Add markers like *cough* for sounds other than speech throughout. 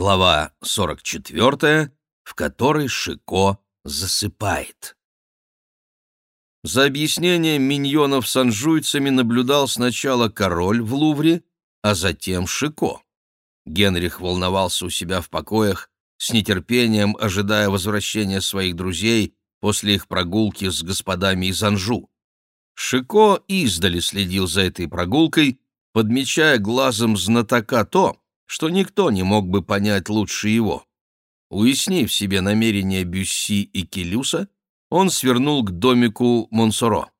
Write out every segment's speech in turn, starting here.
Глава 44, в которой Шико засыпает. За объяснением миньонов с анжуйцами наблюдал сначала король в Лувре, а затем Шико. Генрих волновался у себя в покоях, с нетерпением ожидая возвращения своих друзей после их прогулки с господами из Анжу. Шико издали следил за этой прогулкой, подмечая глазом знатока то, что никто не мог бы понять лучше его. Уяснив себе намерения Бюсси и Келюса, он свернул к домику Монсоро.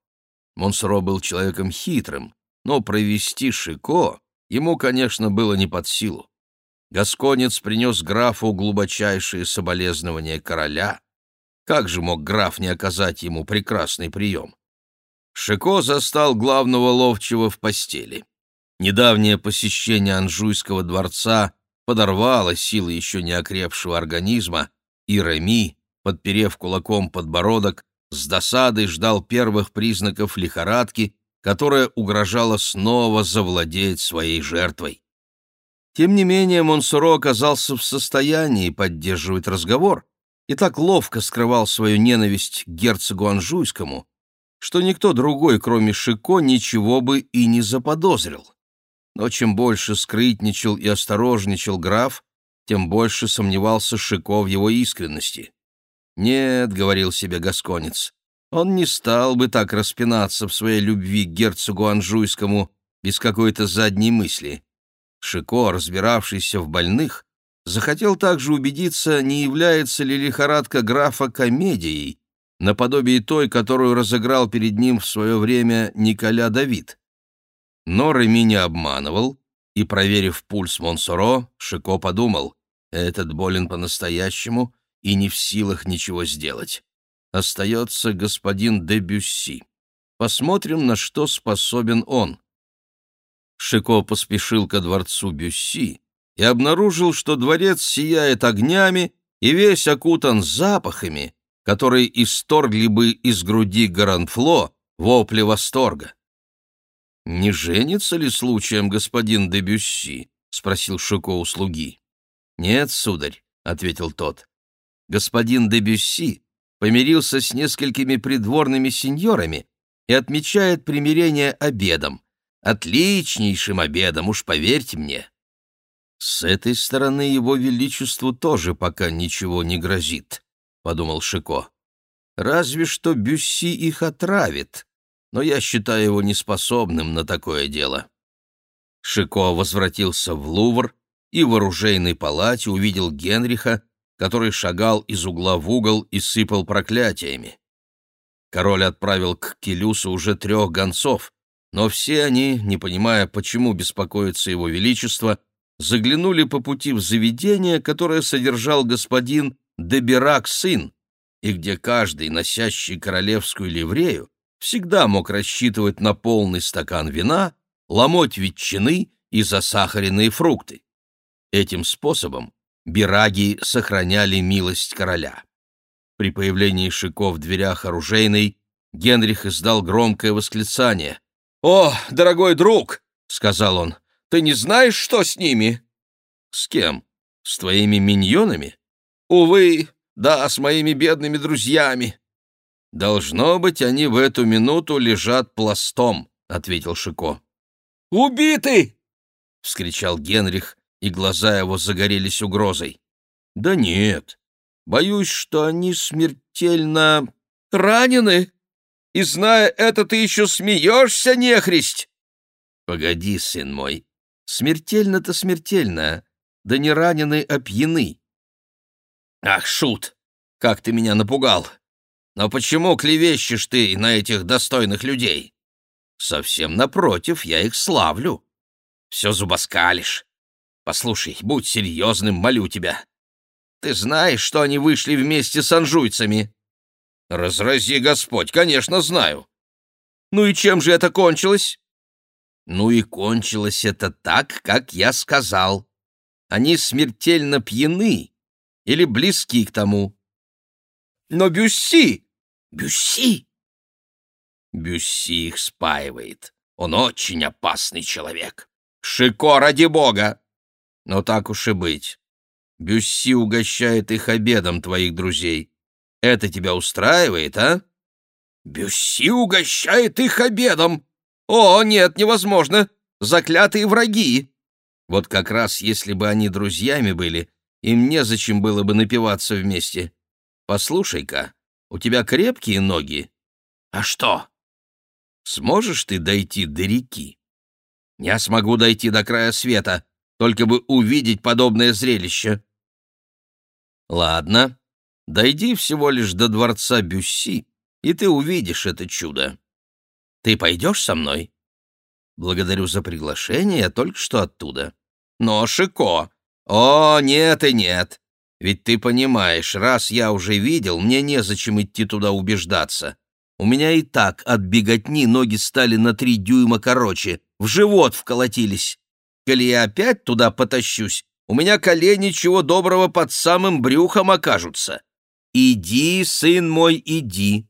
Монсоро был человеком хитрым, но провести Шико ему, конечно, было не под силу. Гасконец принес графу глубочайшие соболезнования короля. Как же мог граф не оказать ему прекрасный прием? Шико застал главного ловчего в постели. Недавнее посещение Анжуйского дворца подорвало силы еще не окрепшего организма, и Реми, подперев кулаком подбородок, с досадой ждал первых признаков лихорадки, которая угрожала снова завладеть своей жертвой. Тем не менее Монсоро оказался в состоянии поддерживать разговор и так ловко скрывал свою ненависть к герцогу Анжуйскому, что никто другой, кроме Шико, ничего бы и не заподозрил. Но чем больше скрытничал и осторожничал граф, тем больше сомневался Шико в его искренности. «Нет», — говорил себе Гасконец, — «он не стал бы так распинаться в своей любви к герцогу Анжуйскому без какой-то задней мысли». Шико, разбиравшийся в больных, захотел также убедиться, не является ли лихорадка графа комедией, наподобие той, которую разыграл перед ним в свое время Николя Давид. Но Реми не обманывал, и, проверив пульс Монсоро, Шико подумал, этот болен по-настоящему и не в силах ничего сделать. Остается господин де Бюсси. Посмотрим, на что способен он. Шико поспешил ко дворцу Бюсси и обнаружил, что дворец сияет огнями и весь окутан запахами, которые исторгли бы из груди Гаранфло вопли восторга. «Не женится ли случаем господин де Бюсси?» — спросил Шико у слуги. «Нет, сударь», — ответил тот. «Господин де Бюсси помирился с несколькими придворными сеньорами и отмечает примирение обедом. Отличнейшим обедом, уж поверьте мне». «С этой стороны его величеству тоже пока ничего не грозит», — подумал Шико. «Разве что Бюсси их отравит, но я считаю его неспособным на такое дело». Шико возвратился в Лувр и в оружейной палате увидел Генриха, который шагал из угла в угол и сыпал проклятиями. Король отправил к Келюсу уже трех гонцов, но все они, не понимая, почему беспокоится его величество, заглянули по пути в заведение, которое содержал господин Дебирак сын, и где каждый, носящий королевскую ливрею, всегда мог рассчитывать на полный стакан вина, ломоть ветчины и засахаренные фрукты. Этим способом бираги сохраняли милость короля. При появлении Шико в дверях оружейной Генрих издал громкое восклицание. «О, дорогой друг!» — сказал он. «Ты не знаешь, что с ними?» «С кем? С твоими миньонами?» «Увы, да, с моими бедными друзьями. «Должно быть, они в эту минуту лежат пластом», — ответил Шико. «Убиты!» — вскричал Генрих, и глаза его загорелись угрозой. «Да нет, боюсь, что они смертельно ранены, и, зная это, ты еще смеешься, нехристь!» «Погоди, сын мой, смертельно-то смертельно, да не ранены, а пьяны». «Ах, шут, как ты меня напугал! Но почему клевещешь ты на этих достойных людей? Совсем напротив, я их славлю. Все зубоскалишь. Послушай, будь серьезным, молю тебя. Ты знаешь, что они вышли вместе с анжуйцами? Разрази Господь, конечно, знаю. Ну и чем же это кончилось? Ну и кончилось это так, как я сказал. Они смертельно пьяны или близки к тому. Но Бюсси! Бюсси! Бюсси их спаивает. Он очень опасный человек. Шико, ради бога! Но так уж и быть. Бюсси угощает их обедом твоих друзей. Это тебя устраивает, а? Бюсси угощает их обедом. О, нет, невозможно. Заклятые враги. Вот как раз если бы они друзьями были, им незачем было бы напиваться вместе. Послушай-ка, у тебя крепкие ноги. А что? Сможешь ты дойти до реки? Я смогу дойти до края света, только бы увидеть подобное зрелище. Ладно, дойди всего лишь до дворца Бюсси, и ты увидишь это чудо. Ты пойдешь со мной? Благодарю за приглашение, я только что оттуда. Но, Шико, о, нет и нет. Ведь ты понимаешь, раз я уже видел, мне незачем идти туда убеждаться. У меня и так от беготни ноги стали на три дюйма короче, в живот вколотились. Коли я опять туда потащусь, у меня колени чего доброго под самым брюхом окажутся. Иди, сын мой, иди.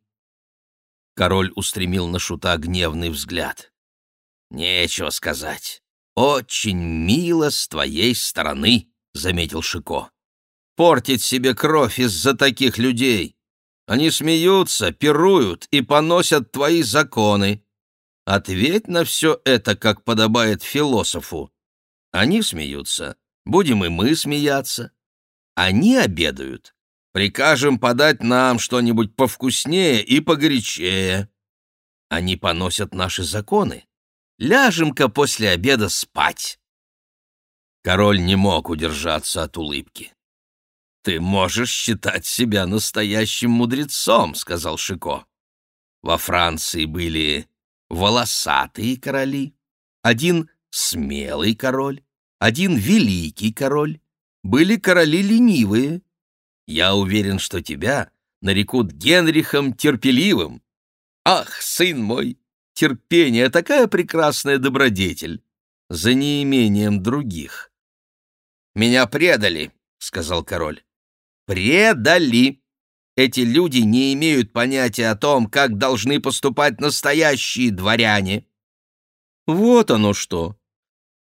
Король устремил на шута гневный взгляд. Нечего сказать. Очень мило с твоей стороны, заметил Шико. Портить себе кровь из-за таких людей. Они смеются, пируют и поносят твои законы. Ответь на все это, как подобает философу. Они смеются, будем и мы смеяться. Они обедают. Прикажем подать нам что-нибудь повкуснее и погорячее. Они поносят наши законы. Ляжем-ка после обеда спать. Король не мог удержаться от улыбки. «Ты можешь считать себя настоящим мудрецом», — сказал Шико. «Во Франции были волосатые короли, один смелый король, один великий король, были короли ленивые. Я уверен, что тебя нарекут Генрихом терпеливым. Ах, сын мой, терпение — такая прекрасная добродетель, за неимением других. «Меня предали», — сказал король. «Предали. Эти люди не имеют понятия о том, как должны поступать настоящие дворяне». «Вот оно что!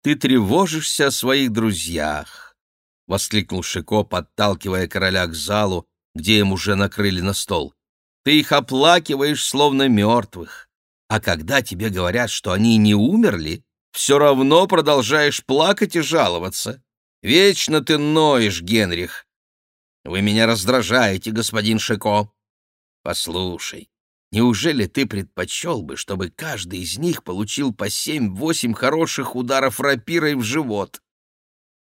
Ты тревожишься о своих друзьях!» — воскликнул Шико, подталкивая короля к залу, где им уже накрыли на стол. «Ты их оплакиваешь, словно мертвых. А когда тебе говорят, что они не умерли, все равно продолжаешь плакать и жаловаться. Вечно ты ноешь, Генрих. Вы меня раздражаете, господин Шико. Послушай, неужели ты предпочел бы, чтобы каждый из них получил по семь-восемь хороших ударов рапирой в живот?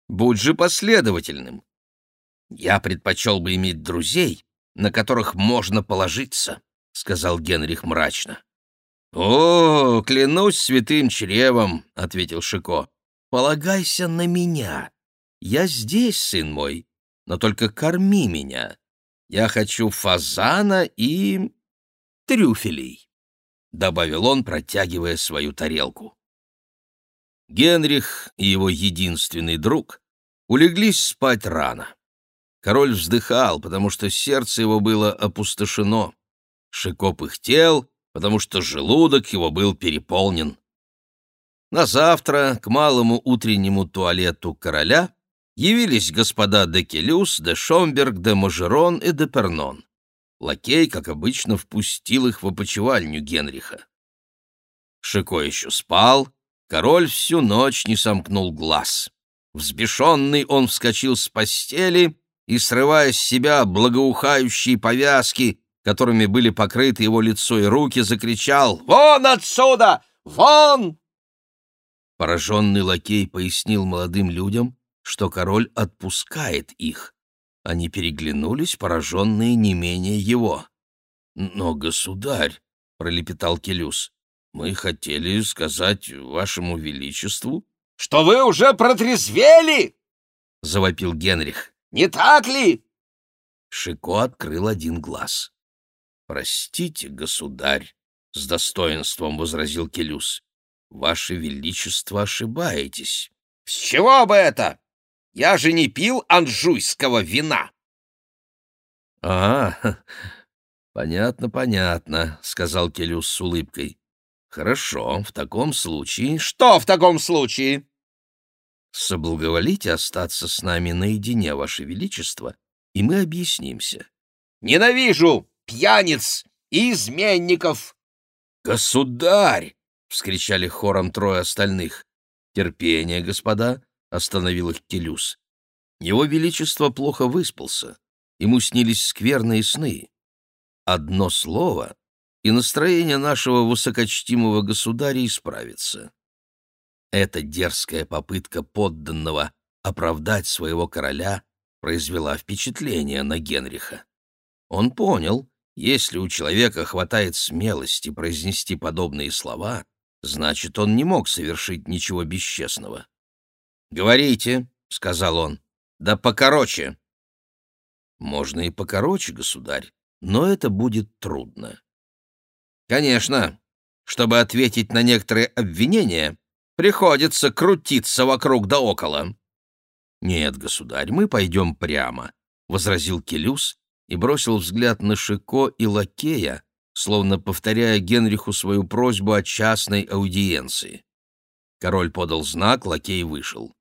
Будь же последовательным. Я предпочел бы иметь друзей, на которых можно положиться, — сказал Генрих мрачно. — О, клянусь святым чревом, — ответил Шико. — Полагайся на меня. Я здесь, сын мой, но только корми меня. Я хочу фазана и... трюфелей», — добавил он, протягивая свою тарелку. Генрих и его единственный друг улеглись спать рано. Король вздыхал, потому что сердце его было опустошено. Шико пыхтел, потому что желудок его был переполнен. На завтра к малому утреннему туалету короля явились господа де Келюс, де Шомберг, де Можерон и де Пернон. Лакей, как обычно, впустил их в опочивальню Генриха. Шико еще спал, король всю ночь не сомкнул глаз. Взбешенный он вскочил с постели и, срывая с себя благоухающие повязки, которыми были покрыты его лицо и руки, закричал «Вон отсюда! Вон!» Пораженный лакей пояснил молодым людям, что король отпускает их. Они переглянулись, пораженные не менее его. «Но, государь», — пролепетал Келюс, — «мы хотели сказать вашему величеству...» «Что вы уже протрезвели!» — завопил Генрих. «Не так ли?» Шико открыл один глаз. «Простите, государь», — с достоинством возразил Келюс, — «ваше величество ошибаетесь». «С чего бы это?» Я же не пил анжуйского вина. — А, *laughs* понятно, понятно, — сказал Келюс с улыбкой. — Хорошо, в таком случае... — Что в таком случае? соблаговолите остаться с нами наедине, Ваше Величество, и мы объяснимся». «Ненавижу пьяниц и изменников!» «Государь!» — вскричали хором трое остальных. «Терпение, господа!» — остановил их Келюс. Его Величество плохо выспался. Ему снились скверные сны. Одно слово, и настроение нашего высокочтимого государя исправится. Эта дерзкая попытка подданного оправдать своего короля произвела впечатление на Генриха. Он понял, если у человека хватает смелости произнести подобные слова, значит, он не мог совершить ничего бесчестного. «Говорите», — сказал он, — «да покороче». «Можно и покороче, государь, но это будет трудно». «Конечно, чтобы ответить на некоторые обвинения, приходится крутиться вокруг да около». «Нет, государь, мы пойдем прямо», — возразил Келюс и бросил взгляд на Шико и Лакея, словно повторяя Генриху свою просьбу о частной аудиенции. Король подал знак, Лакей вышел.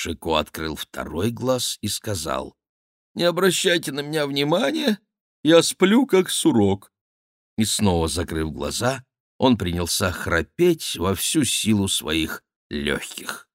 Шико открыл второй глаз и сказал, «Не обращайте на меня внимания, я сплю, как сурок». И снова, закрыв глаза, он принялся храпеть во всю силу своих легких.